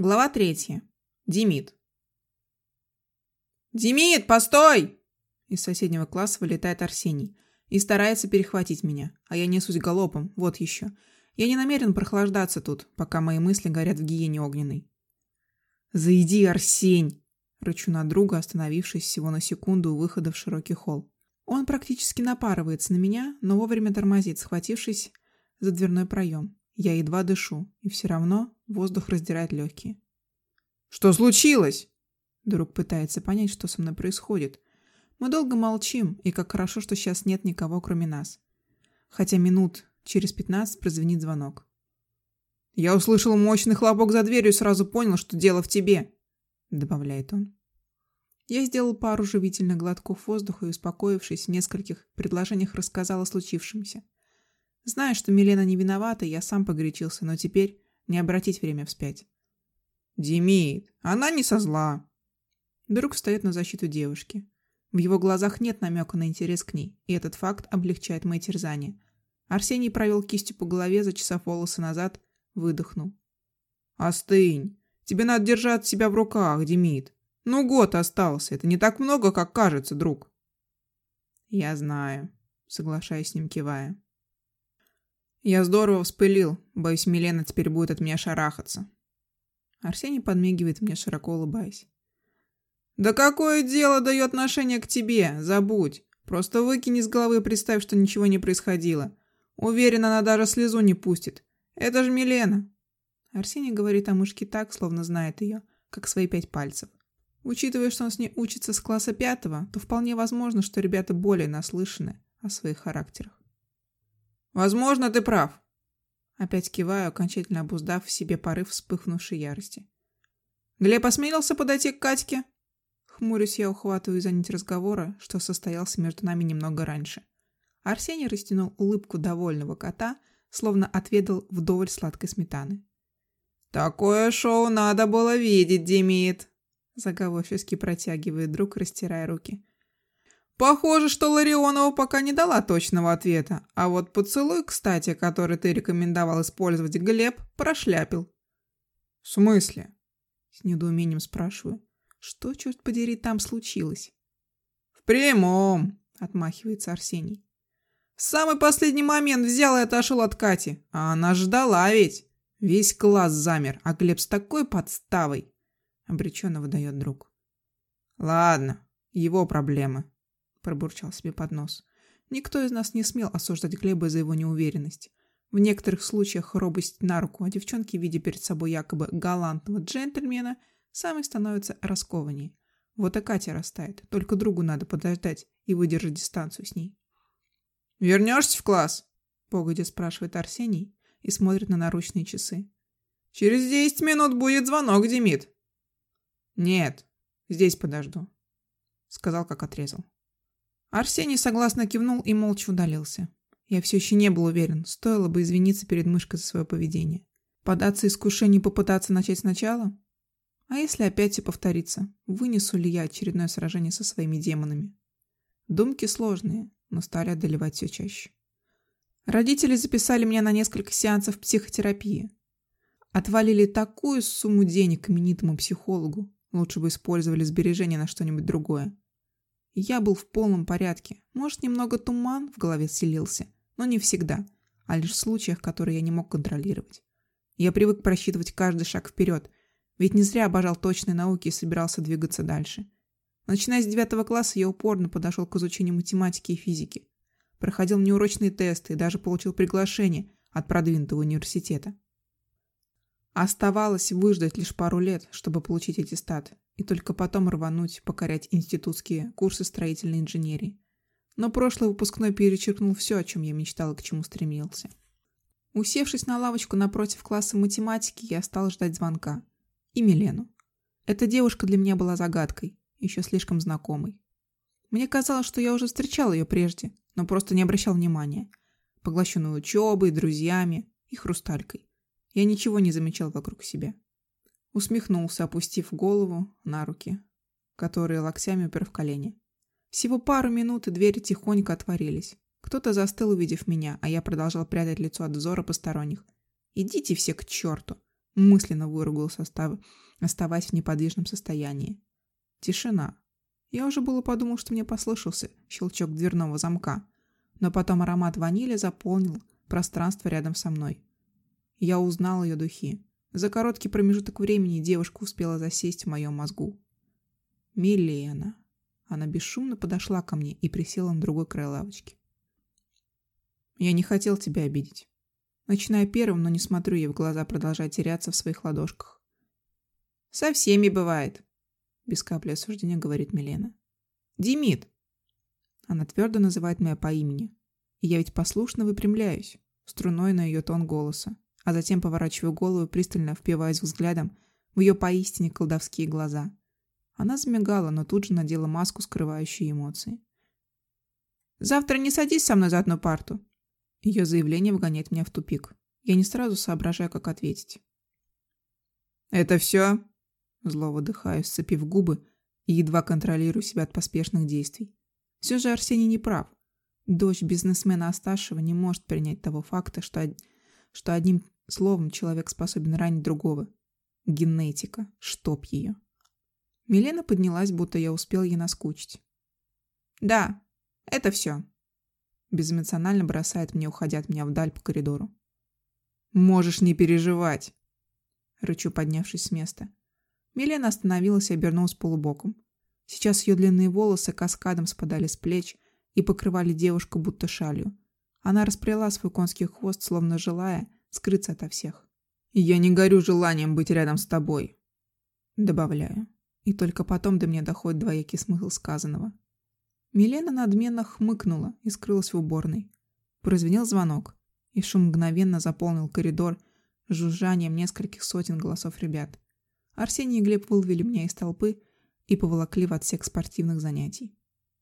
Глава третья. Демид. «Демид, постой!» Из соседнего класса вылетает Арсений и старается перехватить меня, а я несусь галопом, вот еще. Я не намерен прохлаждаться тут, пока мои мысли горят в гиене огненной. «Заиди, Арсень!» Рычу на друга, остановившись всего на секунду у выхода в широкий холл. Он практически напарывается на меня, но вовремя тормозит, схватившись за дверной проем. Я едва дышу, и все равно воздух раздирает легкие. «Что случилось?» Друг пытается понять, что со мной происходит. Мы долго молчим, и как хорошо, что сейчас нет никого, кроме нас. Хотя минут через пятнадцать прозвенит звонок. «Я услышал мощный хлопок за дверью и сразу понял, что дело в тебе», — добавляет он. Я сделал пару живительных глотков воздуха и, успокоившись в нескольких предложениях, рассказал о случившемся. Зная, что Милена не виновата, я сам погорячился, но теперь не обратить время вспять. «Демид, она не со зла!» Друг встает на защиту девушки. В его глазах нет намека на интерес к ней, и этот факт облегчает мои терзания. Арсений провел кистью по голове, зачесав волосы назад, выдохнул. «Остынь! Тебе надо держать себя в руках, Демид. Ну, год остался. Это не так много, как кажется, друг». «Я знаю», — соглашаясь с ним, кивая. Я здорово вспылил. Боюсь, Милена теперь будет от меня шарахаться. Арсений подмигивает мне, широко улыбаясь. «Да какое дело дает отношение к тебе? Забудь. Просто выкини из головы и представь, что ничего не происходило. Уверена, она даже слезу не пустит. Это же Милена». Арсений говорит о мышке так, словно знает ее, как свои пять пальцев. Учитывая, что он с ней учится с класса пятого, то вполне возможно, что ребята более наслышаны о своих характерах. Возможно, ты прав. Опять киваю, окончательно обуздав в себе порыв вспыхнувшей ярости. Глеб осмелился подойти к Катьке? Хмурюсь я, ухватываю за нить разговора, что состоялся между нами немного раньше. Арсений растянул улыбку довольного кота, словно отведал вдоволь сладкой сметаны. «Такое шоу надо было видеть, Демид!» Заговорчески протягивает друг, растирая руки. Похоже, что Ларионова пока не дала точного ответа, а вот поцелуй, кстати, который ты рекомендовал использовать Глеб, прошляпил. В смысле? С недоумением спрашиваю. Что, черт подери, там случилось? В прямом, отмахивается Арсений. В самый последний момент взял и отошел от Кати, а она ждала ведь. Весь класс замер, а Глеб с такой подставой. Обреченно выдает друг. Ладно, его проблемы пробурчал себе под нос. Никто из нас не смел осуждать Глеба за его неуверенность. В некоторых случаях робость на руку, а девчонки, видя перед собой якобы галантного джентльмена, сами становятся раскованнее. Вот и Катя растает, только другу надо подождать и выдержать дистанцию с ней. «Вернешься в класс?» – погодя спрашивает Арсений и смотрит на наручные часы. «Через десять минут будет звонок, Демид». «Нет, здесь подожду», – сказал, как отрезал. Арсений согласно кивнул и молча удалился. Я все еще не был уверен, стоило бы извиниться перед мышкой за свое поведение. Податься искушению попытаться начать сначала? А если опять все повторится, вынесу ли я очередное сражение со своими демонами? Думки сложные, но стали одолевать все чаще. Родители записали меня на несколько сеансов психотерапии. Отвалили такую сумму денег именитому психологу, лучше бы использовали сбережения на что-нибудь другое. Я был в полном порядке. Может, немного туман в голове селился, но не всегда, а лишь в случаях, которые я не мог контролировать. Я привык просчитывать каждый шаг вперед, ведь не зря обожал точные науки и собирался двигаться дальше. Начиная с девятого класса я упорно подошел к изучению математики и физики. Проходил неурочные тесты и даже получил приглашение от продвинутого университета. Оставалось выждать лишь пару лет, чтобы получить аттестат, и только потом рвануть покорять институтские курсы строительной инженерии. Но прошлый выпускной перечеркнул все, о чем я мечтал и к чему стремился. Усевшись на лавочку напротив класса математики, я стал ждать звонка. И Милену. Эта девушка для меня была загадкой, еще слишком знакомой. Мне казалось, что я уже встречал ее прежде, но просто не обращал внимания. Поглощенной учебой, друзьями и хрусталькой. Я ничего не замечал вокруг себя. Усмехнулся, опустив голову на руки, которые локтями упер в колени. Всего пару минут, и двери тихонько отворились. Кто-то застыл, увидев меня, а я продолжал прятать лицо от взора посторонних. «Идите все к черту! Мысленно выругался, оставаясь в неподвижном состоянии. Тишина. Я уже было подумал, что мне послышался щелчок дверного замка, но потом аромат ванили заполнил пространство рядом со мной. Я узнал ее духи. За короткий промежуток времени девушка успела засесть в моем мозгу. Милена. Она бесшумно подошла ко мне и присела на другой край лавочки. Я не хотел тебя обидеть. Начиная первым, но не смотрю ей в глаза, продолжая теряться в своих ладошках. «Со всеми бывает», — без капли осуждения говорит Милена. «Димит!» Она твердо называет меня по имени. И я ведь послушно выпрямляюсь, струной на ее тон голоса, а затем поворачиваю голову, пристально впиваясь взглядом в ее поистине колдовские глаза. Она замигала, но тут же надела маску, скрывающую эмоции. «Завтра не садись со мной за одну парту. Ее заявление вгоняет меня в тупик. Я не сразу соображаю, как ответить. «Это все?» Зло выдыхаю, сцепив губы и едва контролирую себя от поспешных действий. Все же Арсений не прав. Дочь бизнесмена Асташева не может принять того факта, что, что одним словом человек способен ранить другого. Генетика. Чтоб ее. Милена поднялась, будто я успел ей наскучить. «Да, это все», Безэмоционально бросает мне, уходя от меня вдаль по коридору. «Можешь не переживать!» Рычу, поднявшись с места. Милена остановилась и обернулась полубоком. Сейчас ее длинные волосы каскадом спадали с плеч и покрывали девушку будто шалью. Она расплела свой конский хвост, словно желая скрыться ото всех. «Я не горю желанием быть рядом с тобой», — добавляю. И только потом до меня доходит двоякий смысл сказанного. Милена надменно хмыкнула и скрылась в уборной. Прозвенел звонок, и шум мгновенно заполнил коридор жужжанием нескольких сотен голосов ребят. Арсений и Глеб выловили меня из толпы и поволокли в отсек спортивных занятий.